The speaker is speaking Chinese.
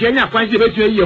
前面关系和决议